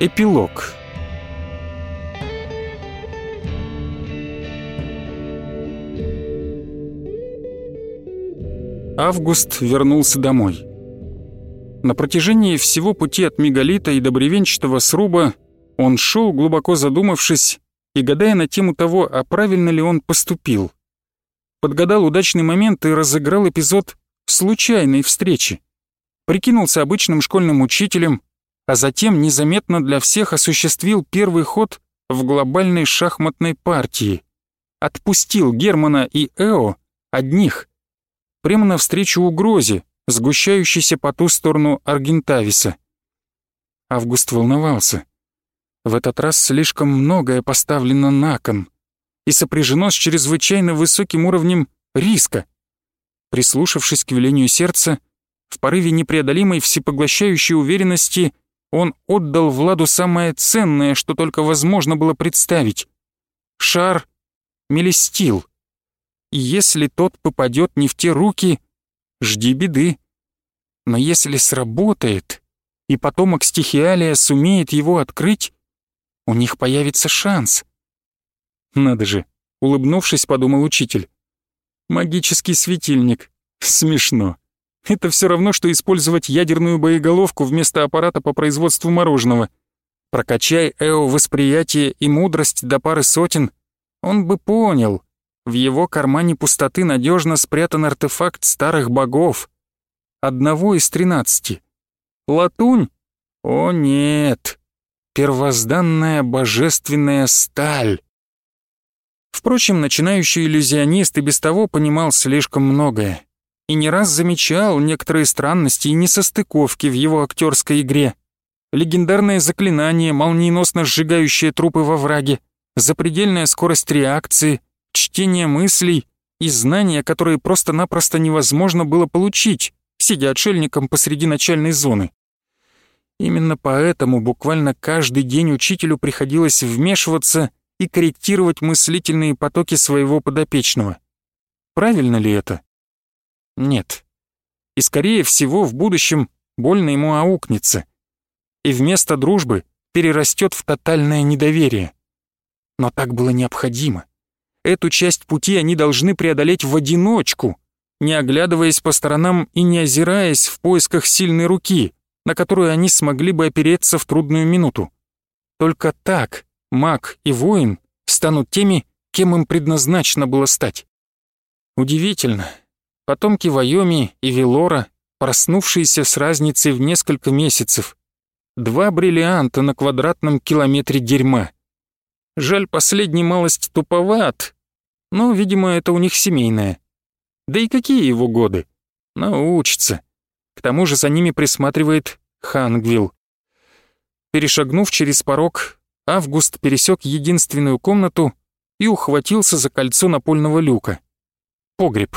Эпилог Август вернулся домой. На протяжении всего пути от мегалита и до бревенчатого сруба он шел, глубоко задумавшись и гадая на тему того, а правильно ли он поступил. Подгадал удачный момент и разыграл эпизод случайной встречи. Прикинулся обычным школьным учителем, а затем незаметно для всех осуществил первый ход в глобальной шахматной партии. Отпустил Германа и Эо одних, прямо навстречу угрозе, сгущающейся по ту сторону Аргентависа. Август волновался. В этот раз слишком многое поставлено на кон и сопряжено с чрезвычайно высоким уровнем риска. Прислушавшись к велению сердца, в порыве непреодолимой всепоглощающей уверенности он отдал Владу самое ценное, что только возможно было представить. Шар Мелестил. И если тот попадет не в те руки, жди беды. Но если сработает, и потомок стихиалия сумеет его открыть, у них появится шанс. Надо же, улыбнувшись, подумал учитель. Магический светильник. Смешно. Это все равно, что использовать ядерную боеголовку вместо аппарата по производству мороженого. Прокачай Эо восприятие и мудрость до пары сотен, он бы понял. В его кармане пустоты надежно спрятан артефакт старых богов. Одного из тринадцати. Латунь? О нет! Первозданная божественная сталь. Впрочем, начинающий иллюзионист и без того понимал слишком многое и не раз замечал некоторые странности и несостыковки в его актерской игре. Легендарное заклинание, молниеносно сжигающее трупы во враге, запредельная скорость реакции, чтение мыслей и знания, которые просто-напросто невозможно было получить, сидя отшельником посреди начальной зоны. Именно поэтому буквально каждый день учителю приходилось вмешиваться и корректировать мыслительные потоки своего подопечного. Правильно ли это? Нет. И скорее всего в будущем больно ему аукнется. И вместо дружбы перерастет в тотальное недоверие. Но так было необходимо. Эту часть пути они должны преодолеть в одиночку, не оглядываясь по сторонам и не озираясь в поисках сильной руки, на которую они смогли бы опереться в трудную минуту. Только так маг и воин станут теми, кем им предназначено было стать. Удивительно. Потомки Вайоми и Велора, проснувшиеся с разницей в несколько месяцев. Два бриллианта на квадратном километре дерьма. Жаль, последний малость туповат, но, видимо, это у них семейное. Да и какие его годы? Научится. К тому же за ними присматривает Хангвилл. Перешагнув через порог, Август пересек единственную комнату и ухватился за кольцо напольного люка. Погреб.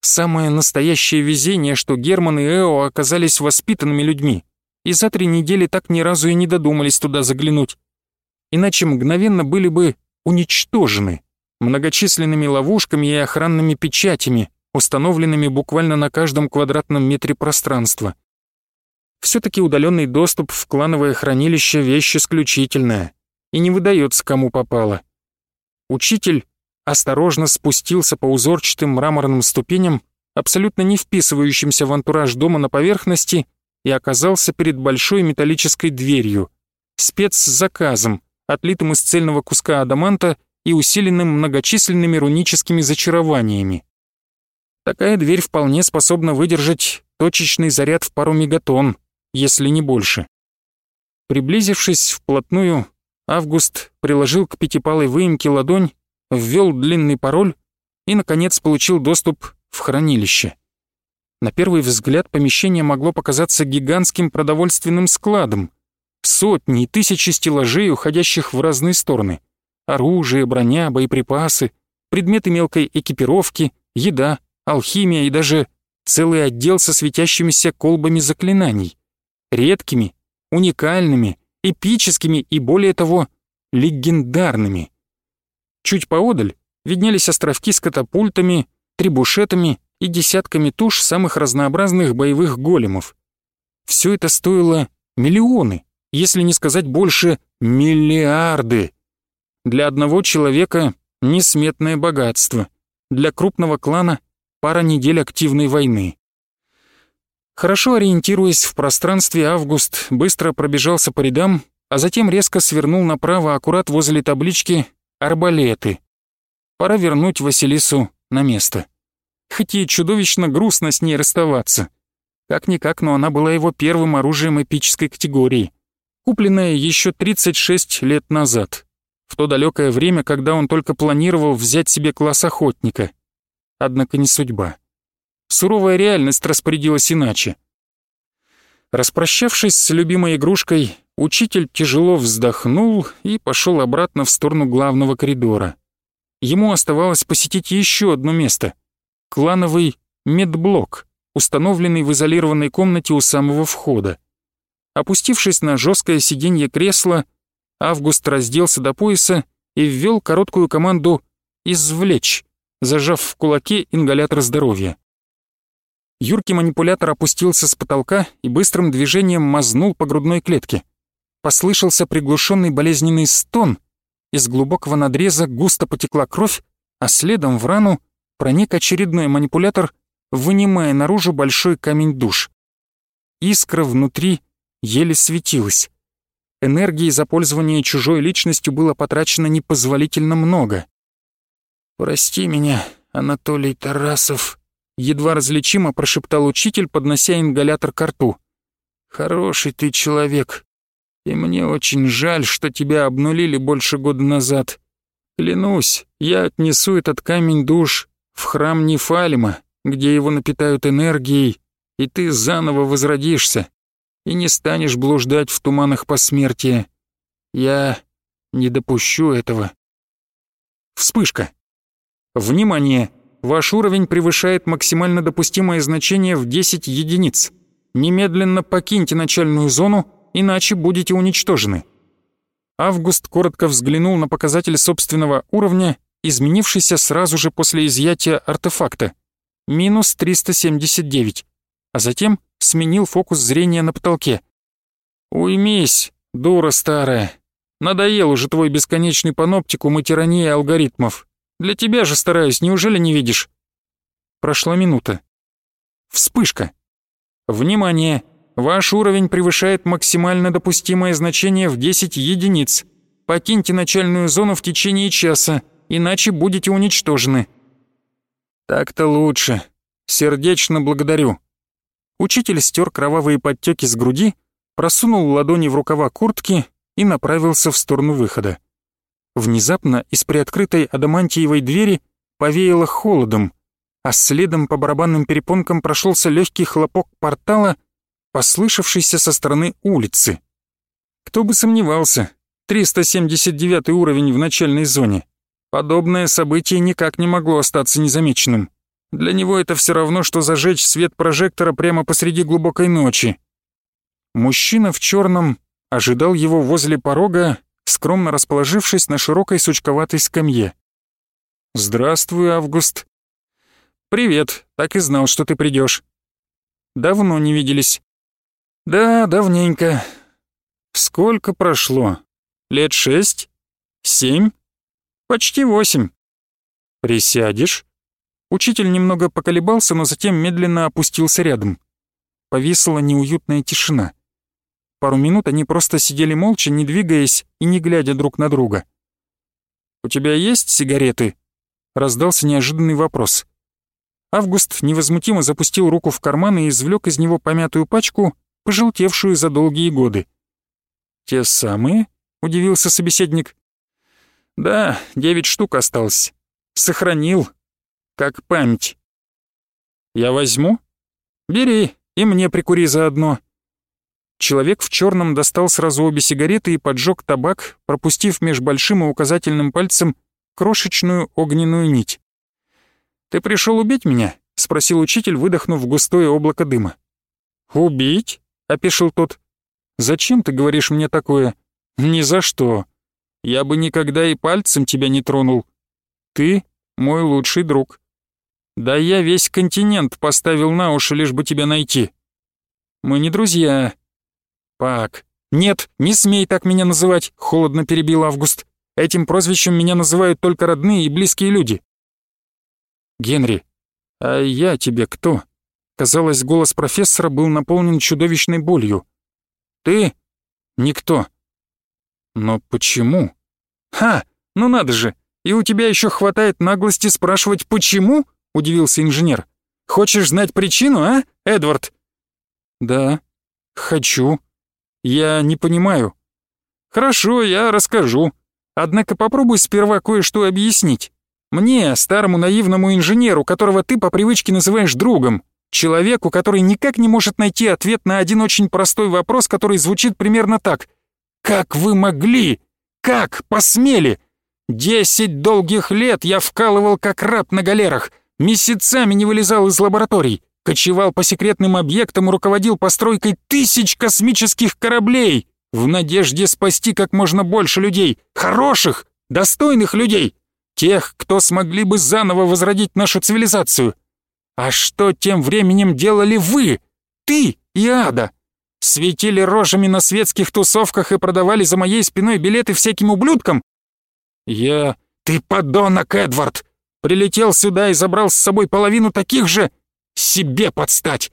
Самое настоящее везение, что Герман и Эо оказались воспитанными людьми, и за три недели так ни разу и не додумались туда заглянуть иначе мгновенно были бы уничтожены многочисленными ловушками и охранными печатями, установленными буквально на каждом квадратном метре пространства. Все-таки удаленный доступ в клановое хранилище — вещь исключительная и не выдается кому попало. Учитель осторожно спустился по узорчатым мраморным ступеням, абсолютно не вписывающимся в антураж дома на поверхности, и оказался перед большой металлической дверью, спецзаказом, отлитым из цельного куска адаманта и усиленным многочисленными руническими зачарованиями. Такая дверь вполне способна выдержать точечный заряд в пару мегатонн, если не больше. Приблизившись вплотную, Август приложил к пятипалой выемке ладонь, ввел длинный пароль и, наконец, получил доступ в хранилище. На первый взгляд помещение могло показаться гигантским продовольственным складом, Сотни и тысячи стеллажей, уходящих в разные стороны. Оружие, броня, боеприпасы, предметы мелкой экипировки, еда, алхимия и даже целый отдел со светящимися колбами заклинаний. Редкими, уникальными, эпическими и, более того, легендарными. Чуть поодаль виднелись островки с катапультами, трибушетами и десятками туш самых разнообразных боевых големов. Все это стоило миллионы, если не сказать больше миллиарды. Для одного человека несметное богатство, для крупного клана пара недель активной войны. Хорошо ориентируясь в пространстве, Август быстро пробежался по рядам, а затем резко свернул направо аккурат возле таблички «Арбалеты». Пора вернуть Василису на место. Хоть и чудовищно грустно с ней расставаться. Как-никак, но она была его первым оружием эпической категории, купленное еще 36 лет назад, в то далекое время, когда он только планировал взять себе класс охотника. Однако не судьба. Суровая реальность распорядилась иначе. Распрощавшись с любимой игрушкой, учитель тяжело вздохнул и пошел обратно в сторону главного коридора. Ему оставалось посетить еще одно место — клановый медблок, установленный в изолированной комнате у самого входа. Опустившись на жесткое сиденье кресла, Август разделся до пояса и ввел короткую команду «извлечь», зажав в кулаке ингалятор здоровья. Юркий манипулятор опустился с потолка и быстрым движением мазнул по грудной клетке. Послышался приглушенный болезненный стон, из глубокого надреза густо потекла кровь, а следом в рану проник очередной манипулятор, вынимая наружу большой камень душ. Искра внутри еле светилась. Энергии за пользование чужой личностью было потрачено непозволительно много. «Прости меня, Анатолий Тарасов», едва различимо прошептал учитель, поднося ингалятор к рту. «Хороший ты человек, и мне очень жаль, что тебя обнулили больше года назад. Клянусь, я отнесу этот камень душ в храм Нефалима, где его напитают энергией, и ты заново возродишься и не станешь блуждать в туманах посмертия. Я не допущу этого». Вспышка. Внимание! Ваш уровень превышает максимально допустимое значение в 10 единиц. Немедленно покиньте начальную зону, иначе будете уничтожены. Август коротко взглянул на показатель собственного уровня, изменившийся сразу же после изъятия артефакта. Минус 379. А затем сменил фокус зрения на потолке. «Уймись, дура старая. Надоел уже твой бесконечный паноптикум и тирания алгоритмов. Для тебя же стараюсь, неужели не видишь?» Прошла минута. Вспышка. Внимание! Ваш уровень превышает максимально допустимое значение в 10 единиц. Покиньте начальную зону в течение часа, иначе будете уничтожены. Так-то лучше. Сердечно благодарю. Учитель стер кровавые подтеки с груди, просунул ладони в рукава куртки и направился в сторону выхода. Внезапно из приоткрытой адамантиевой двери повеяло холодом, а следом по барабанным перепонкам прошелся легкий хлопок портала, послышавшийся со стороны улицы. Кто бы сомневался, 379 уровень в начальной зоне. Подобное событие никак не могло остаться незамеченным. Для него это все равно, что зажечь свет прожектора прямо посреди глубокой ночи. Мужчина в черном ожидал его возле порога скромно расположившись на широкой сучковатой скамье. «Здравствуй, Август». «Привет, так и знал, что ты придешь. «Давно не виделись». «Да, давненько». «Сколько прошло? Лет шесть? Семь? Почти восемь». «Присядешь?» Учитель немного поколебался, но затем медленно опустился рядом. Повисла неуютная тишина. Пару минут они просто сидели молча, не двигаясь и не глядя друг на друга. «У тебя есть сигареты?» — раздался неожиданный вопрос. Август невозмутимо запустил руку в карман и извлек из него помятую пачку, пожелтевшую за долгие годы. «Те самые?» — удивился собеседник. «Да, девять штук осталось. Сохранил. Как память». «Я возьму?» «Бери, и мне прикури заодно». Человек в черном достал сразу обе сигареты и поджег табак, пропустив меж большим и указательным пальцем крошечную огненную нить. «Ты пришел убить меня?» — спросил учитель, выдохнув густое облако дыма. «Убить?» — опешил тот. «Зачем ты говоришь мне такое?» «Ни за что. Я бы никогда и пальцем тебя не тронул. Ты мой лучший друг. Да я весь континент поставил на уши, лишь бы тебя найти. Мы не друзья. Пак. Нет, не смей так меня называть, холодно перебил Август. Этим прозвищем меня называют только родные и близкие люди. Генри, а я тебе кто? Казалось, голос профессора был наполнен чудовищной болью. Ты? Никто. Но почему? Ха, ну надо же, и у тебя еще хватает наглости спрашивать «почему?» — удивился инженер. «Хочешь знать причину, а, Эдвард?» «Да, хочу. Я не понимаю». «Хорошо, я расскажу. Однако попробуй сперва кое-что объяснить. Мне, старому наивному инженеру, которого ты по привычке называешь другом, человеку, который никак не может найти ответ на один очень простой вопрос, который звучит примерно так. «Как вы могли? Как посмели?» Десять долгих лет я вкалывал как раб на галерах, месяцами не вылезал из лабораторий, кочевал по секретным объектам и руководил постройкой тысяч космических кораблей в надежде спасти как можно больше людей, хороших, достойных людей, тех, кто смогли бы заново возродить нашу цивилизацию. А что тем временем делали вы, ты и Ада? Светили рожами на светских тусовках и продавали за моей спиной билеты всяким ублюдкам, «Я... Ты подонок, Эдвард! Прилетел сюда и забрал с собой половину таких же... себе подстать!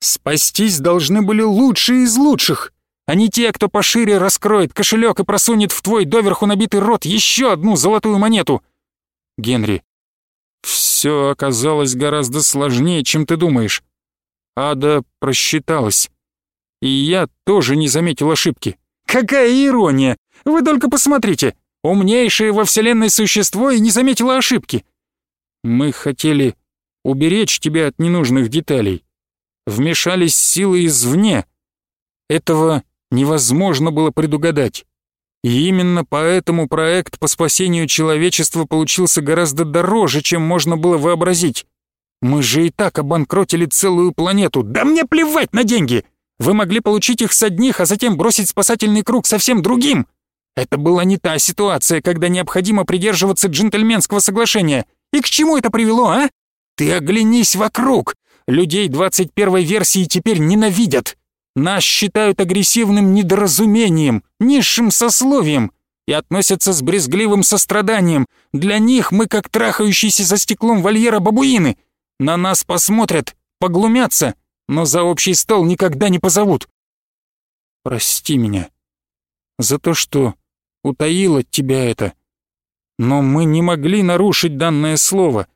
Спастись должны были лучшие из лучших, а не те, кто пошире раскроет кошелек и просунет в твой доверху набитый рот еще одну золотую монету!» «Генри, все оказалось гораздо сложнее, чем ты думаешь. Ада просчиталась. И я тоже не заметил ошибки. Какая ирония! Вы только посмотрите! умнейшее во Вселенной существо и не заметила ошибки. Мы хотели уберечь тебя от ненужных деталей. Вмешались силы извне. Этого невозможно было предугадать. И именно поэтому проект по спасению человечества получился гораздо дороже, чем можно было вообразить. Мы же и так обанкротили целую планету. Да мне плевать на деньги! Вы могли получить их с одних, а затем бросить спасательный круг совсем другим. Это была не та ситуация, когда необходимо придерживаться джентльменского соглашения. И к чему это привело, а? Ты оглянись вокруг. Людей 21 версии теперь ненавидят. Нас считают агрессивным недоразумением, низшим сословием и относятся с брезгливым состраданием. Для них мы как трахающиеся за стеклом вольера бабуины. На нас посмотрят, поглумятся, но за общий стол никогда не позовут. Прости меня за то, что утаил от тебя это. Но мы не могли нарушить данное слово.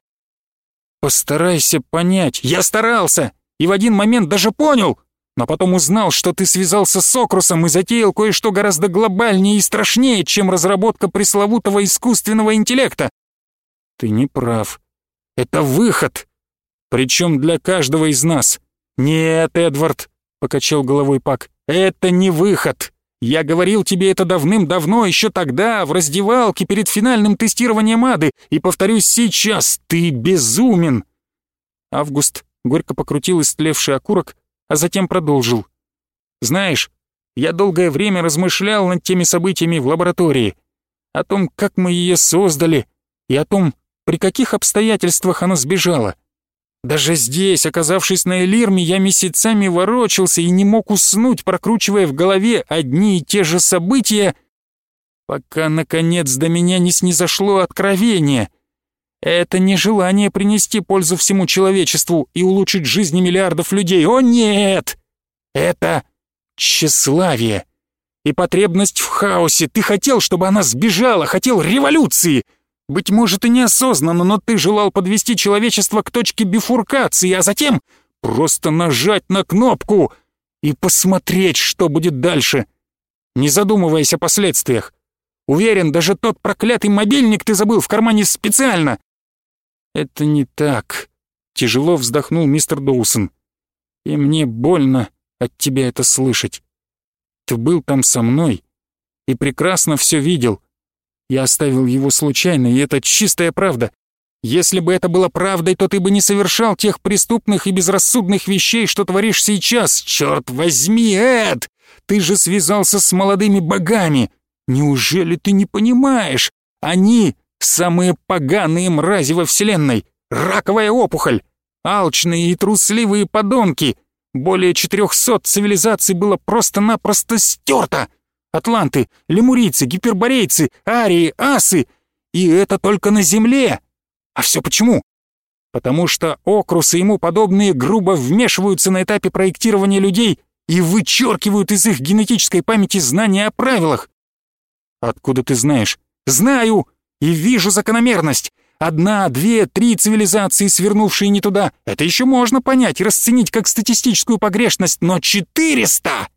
Постарайся понять. Я старался, и в один момент даже понял, но потом узнал, что ты связался с Окрусом и затеял кое-что гораздо глобальнее и страшнее, чем разработка пресловутого искусственного интеллекта. Ты не прав. Это выход. Причем для каждого из нас. Нет, Эдвард, покачал головой Пак, это не выход. Я говорил тебе это давным-давно, еще тогда, в раздевалке перед финальным тестированием ады, и повторюсь сейчас, ты безумен!» Август горько покрутил истлевший окурок, а затем продолжил. «Знаешь, я долгое время размышлял над теми событиями в лаборатории, о том, как мы ее создали, и о том, при каких обстоятельствах она сбежала. Даже здесь, оказавшись на Элирме, я месяцами ворочался и не мог уснуть, прокручивая в голове одни и те же события, пока, наконец, до меня не снизошло откровение. Это не желание принести пользу всему человечеству и улучшить жизни миллиардов людей. О нет! Это тщеславие и потребность в хаосе. Ты хотел, чтобы она сбежала, хотел революции — быть может и неосознанно, но ты желал подвести человечество к точке бифуркации, а затем просто нажать на кнопку и посмотреть, что будет дальше, не задумываясь о последствиях. Уверен, даже тот проклятый мобильник ты забыл в кармане специально. Это не так, тяжело вздохнул мистер Доусон. И мне больно от тебя это слышать. Ты был там со мной и прекрасно все видел. Я оставил его случайно, и это чистая правда. Если бы это было правдой, то ты бы не совершал тех преступных и безрассудных вещей, что творишь сейчас. Черт возьми, Эд! Ты же связался с молодыми богами. Неужели ты не понимаешь? Они Самые поганые мрази во Вселенной, раковая опухоль, алчные и трусливые подонки. Более четырехсот цивилизаций было просто-напросто стерто. Атланты, лемурийцы, гиперборейцы, арии, асы. И это только на Земле. А все почему? Потому что окрусы ему подобные грубо вмешиваются на этапе проектирования людей и вычеркивают из их генетической памяти знания о правилах. Откуда ты знаешь? Знаю! И вижу закономерность. Одна, две, три цивилизации, свернувшие не туда, это еще можно понять и расценить как статистическую погрешность, но четыреста!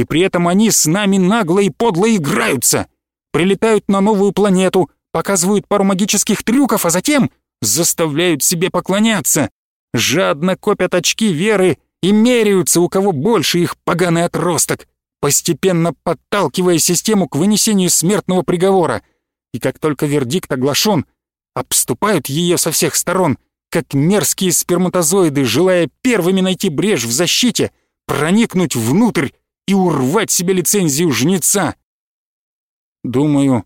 И при этом они с нами нагло и подло играются. Прилетают на новую планету, показывают пару магических трюков, а затем заставляют себе поклоняться. Жадно копят очки веры и меряются, у кого больше их поганый отросток, постепенно подталкивая систему к вынесению смертного приговора. И как только вердикт оглашен, обступают ее со всех сторон, как мерзкие сперматозоиды, желая первыми найти брешь в защите, проникнуть внутрь и урвать себе лицензию жнеца. Думаю,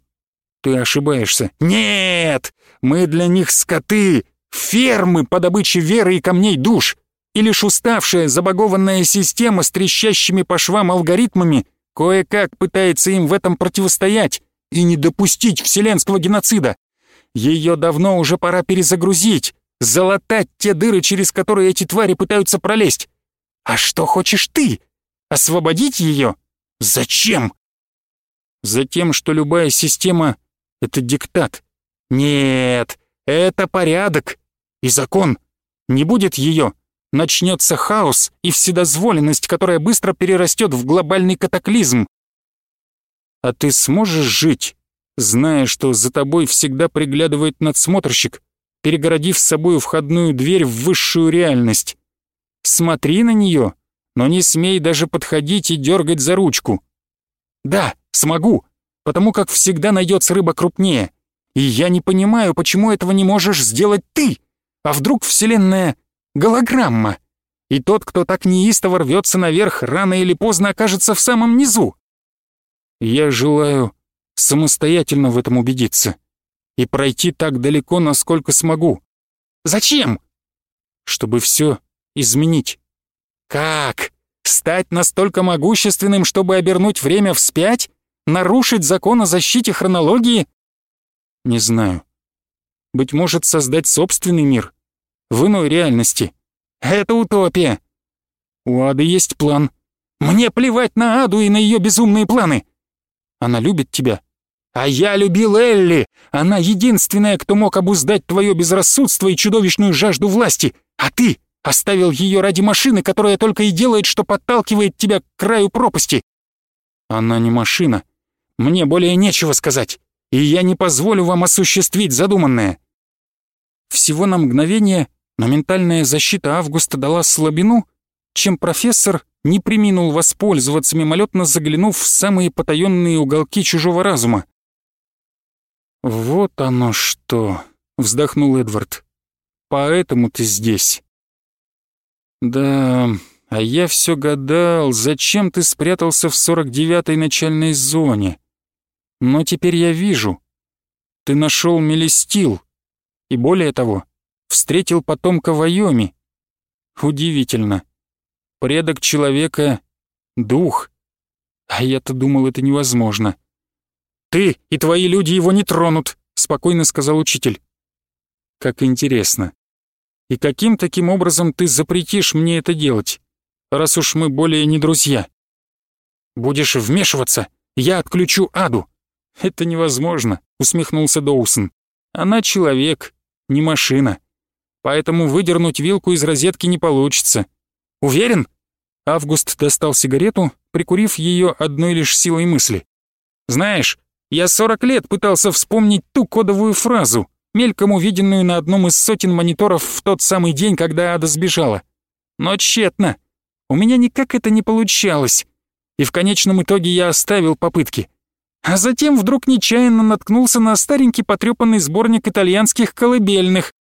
ты ошибаешься. Нет! Мы для них скоты, фермы по добыче веры и камней душ. И лишь уставшая, забагованная система с трещащими по швам алгоритмами кое-как пытается им в этом противостоять и не допустить вселенского геноцида. Ее давно уже пора перезагрузить, залатать те дыры, через которые эти твари пытаются пролезть. А что хочешь ты? Освободить ее? Зачем? Затем, что любая система — это диктат. Нет, это порядок и закон. Не будет ее, начнется хаос и вседозволенность, которая быстро перерастет в глобальный катаклизм. А ты сможешь жить, зная, что за тобой всегда приглядывает надсмотрщик, перегородив с собой входную дверь в высшую реальность? Смотри на нее, но не смей даже подходить и дергать за ручку. Да, смогу, потому как всегда найдется рыба крупнее. И я не понимаю, почему этого не можешь сделать ты. А вдруг Вселенная — голограмма? И тот, кто так неистово рвется наверх, рано или поздно окажется в самом низу. Я желаю самостоятельно в этом убедиться и пройти так далеко, насколько смогу. Зачем? Чтобы все изменить. Как? Стать настолько могущественным, чтобы обернуть время вспять? Нарушить закон о защите хронологии? Не знаю. Быть может, создать собственный мир? В иной реальности. Это утопия. У Ады есть план. Мне плевать на Аду и на ее безумные планы. Она любит тебя. А я любил Элли. Она единственная, кто мог обуздать твое безрассудство и чудовищную жажду власти. А ты Оставил ее ради машины, которая только и делает, что подталкивает тебя к краю пропасти. Она не машина. Мне более нечего сказать, и я не позволю вам осуществить задуманное. Всего на мгновение, но ментальная защита Августа дала слабину, чем профессор не приминул воспользоваться, мимолетно заглянув в самые потаенные уголки чужого разума. «Вот оно что!» — вздохнул Эдвард. «Поэтому ты здесь». «Да, а я все гадал, зачем ты спрятался в 49-й начальной зоне? Но теперь я вижу. Ты нашел Мелестил. И более того, встретил потомка Вайоми. Удивительно. Предок человека — дух. А я-то думал, это невозможно. «Ты и твои люди его не тронут», — спокойно сказал учитель. «Как интересно. И каким таким образом ты запретишь мне это делать, раз уж мы более не друзья? Будешь вмешиваться, я отключу Аду. Это невозможно, усмехнулся Доусон. Она человек, не машина. Поэтому выдернуть вилку из розетки не получится. Уверен? Август достал сигарету, прикурив ее одной лишь силой мысли. Знаешь, я сорок лет пытался вспомнить ту кодовую фразу, мельком увиденную на одном из сотен мониторов в тот самый день, когда Ада сбежала. Но тщетно. У меня никак это не получалось. И в конечном итоге я оставил попытки. А затем вдруг нечаянно наткнулся на старенький потрепанный сборник итальянских колыбельных.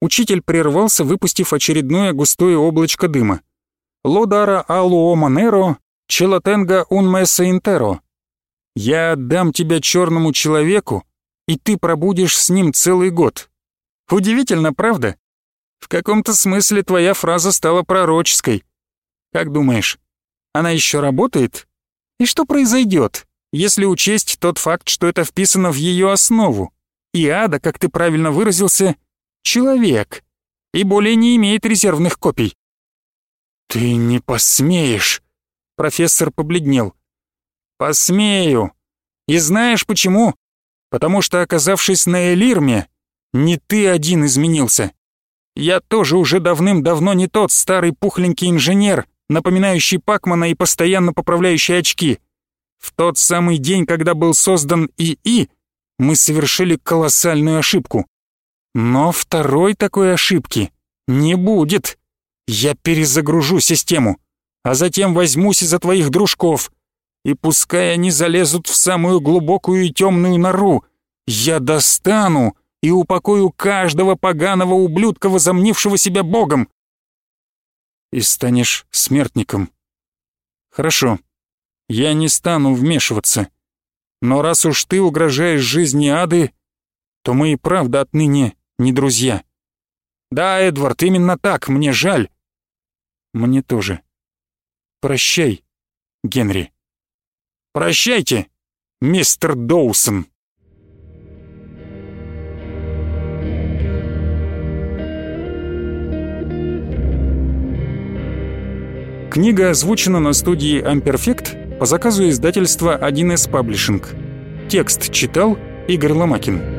Учитель прервался, выпустив очередное густое облачко дыма. «Лодара алуо манеро, челатенга ун месса интеро». «Я отдам тебя черному человеку, и ты пробудешь с ним целый год. Удивительно, правда? В каком-то смысле твоя фраза стала пророческой. Как думаешь, она еще работает? И что произойдет, если учесть тот факт, что это вписано в ее основу? И ада, как ты правильно выразился, человек, и более не имеет резервных копий. «Ты не посмеешь!» Профессор побледнел. «Посмею. И знаешь почему? Потому что, оказавшись на Элирме, не ты один изменился. Я тоже уже давным-давно не тот старый пухленький инженер, напоминающий Пакмана и постоянно поправляющий очки. В тот самый день, когда был создан ИИ, мы совершили колоссальную ошибку. Но второй такой ошибки не будет. Я перезагружу систему, а затем возьмусь за твоих дружков. И пускай они залезут в самую глубокую и темную нору, я достану и упокою каждого поганого ублюдка, возомнившего себя богом. И станешь смертником. Хорошо, я не стану вмешиваться. Но раз уж ты угрожаешь жизни ады, то мы и правда отныне не друзья. Да, Эдвард, именно так, мне жаль. Мне тоже. Прощай, Генри. Прощайте, мистер Доусон. Книга озвучена на студии Amperfect по заказу издательства 1С Publishing. Текст читал Игорь Ломакин.